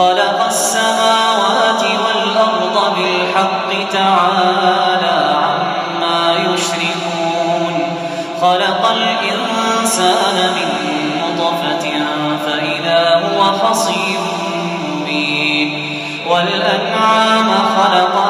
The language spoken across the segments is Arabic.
خلق السماوات والأرض بالحق تعالى عما يشركون. خلق الإنسان من نطفة فإذا هو خصيم مبين. والأنعام خلقها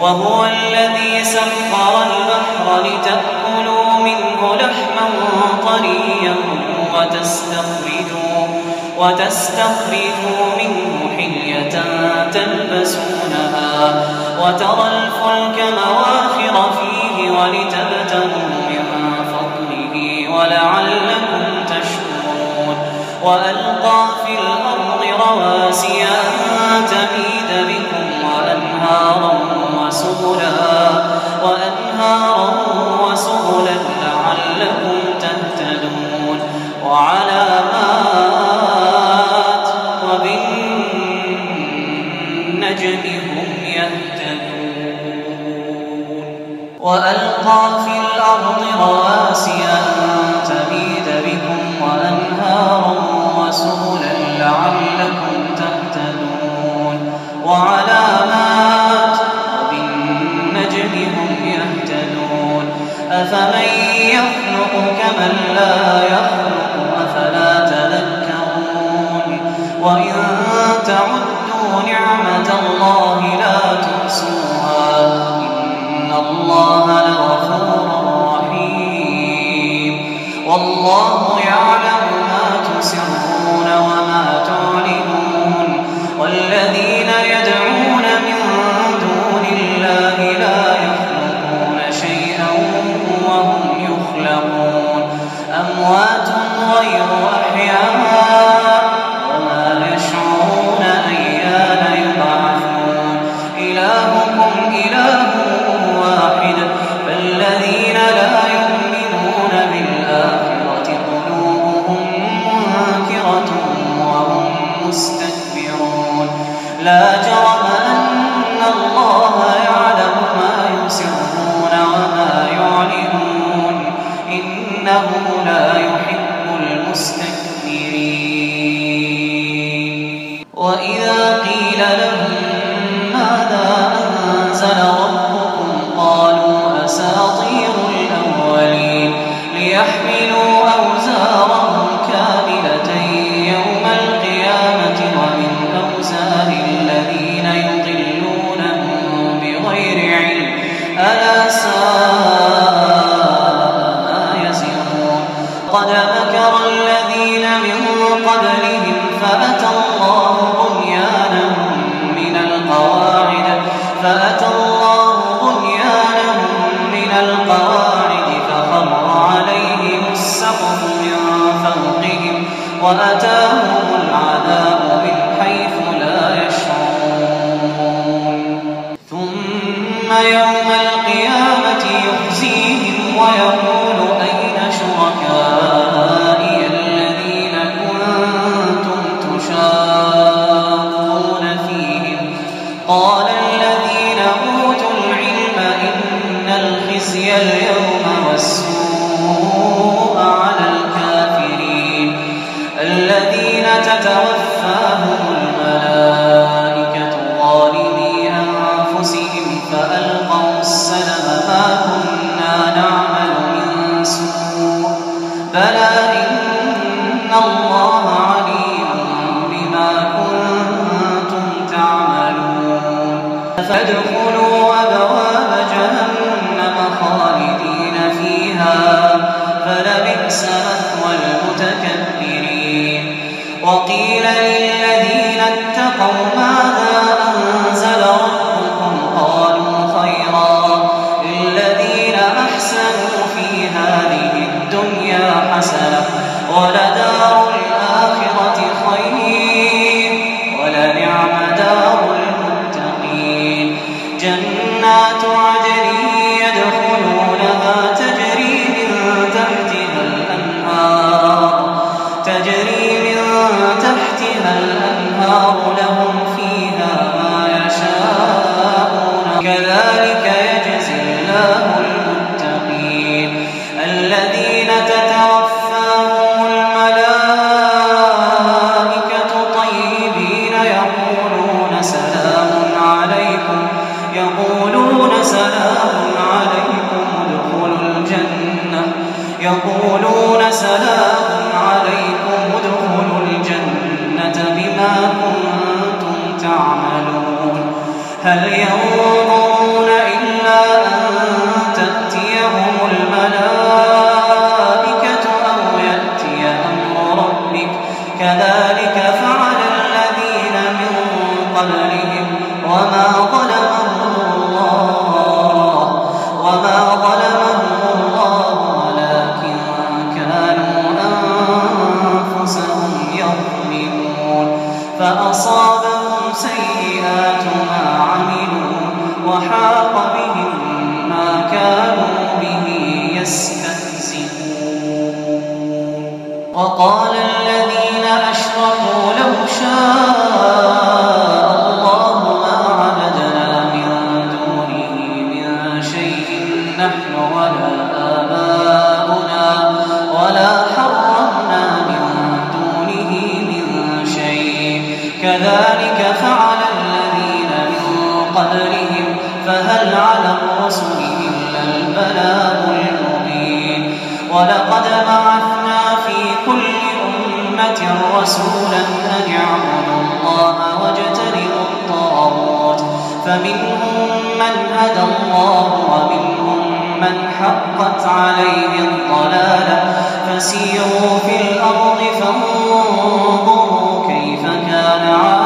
وهو الذي سخر البحر لتأكلوا منه لحما طريا وتستخرجوا وتستخرجوا منه حلية تلبسونها. وترى الفلك مواخر فيه ولتبتغوا من فضله ولعلكم تشكرون. وألقى في الأرض رواسي أن وسبلا تعدوا نعمة الله لا تحصوها. إن الله لغفور رحيم. والله يعلم ما تسرون وما تعلنون. والذين nós. المتكبرين. وقيل للذين اتقوا ماذا أنزل ربكم؟ قالوا خيرا. للذين أحسنوا في هذه الدنيا حسنة ولكن فلينظر ولقد بعثنا في كل أمة رسولا أن يعبدوا الله واجتنبوا الطاغوت. فمنهم من هدى الله ومنهم من حقت عليه الضلالة. فسيروا في الأرض فانظروا كيف كان عاقبة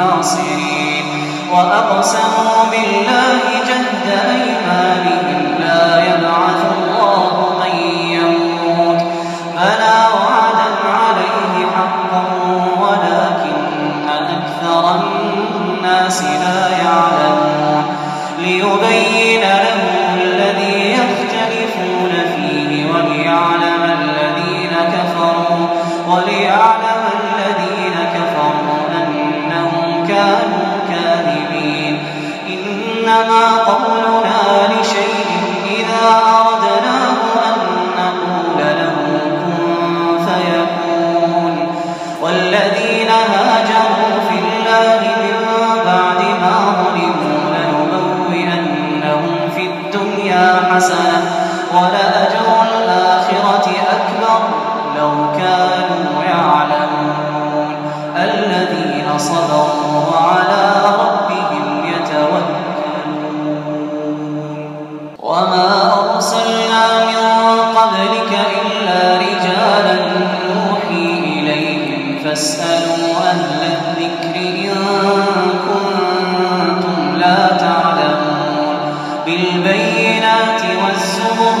الناصرين وأقسموا بالله جهد أيمانهم الكاذبين. إنما قول وما أرسلنا من قبلك إلا رجالا نوحي إليهم فاسألوا أهل الذكر إن كنتم لا تعلمون بالبينات والزبر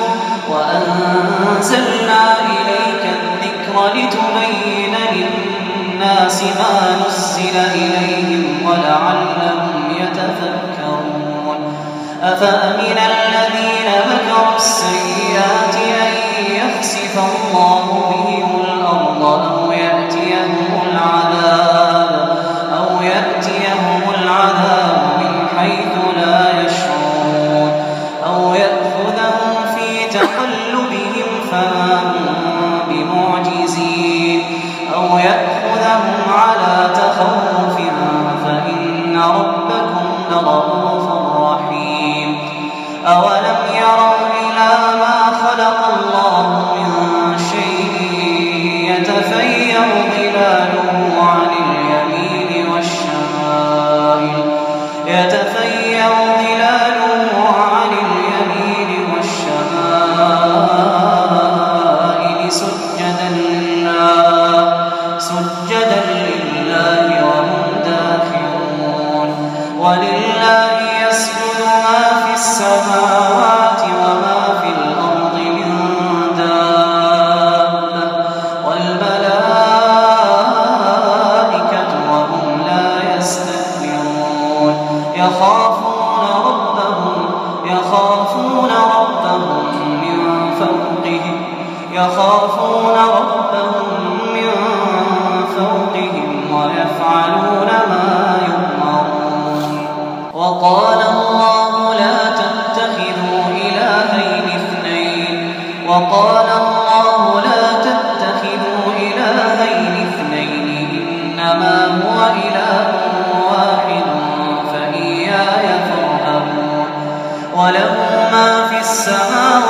وأنزلنا إليك الذكر لتبين للناس ما نزل إليهم ولعلهم يتفكرون أفأمن الذين الذين مكروا السيئات السماوات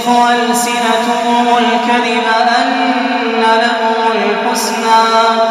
وتصف ألسنتهم الكذب أن لهم الحسنى.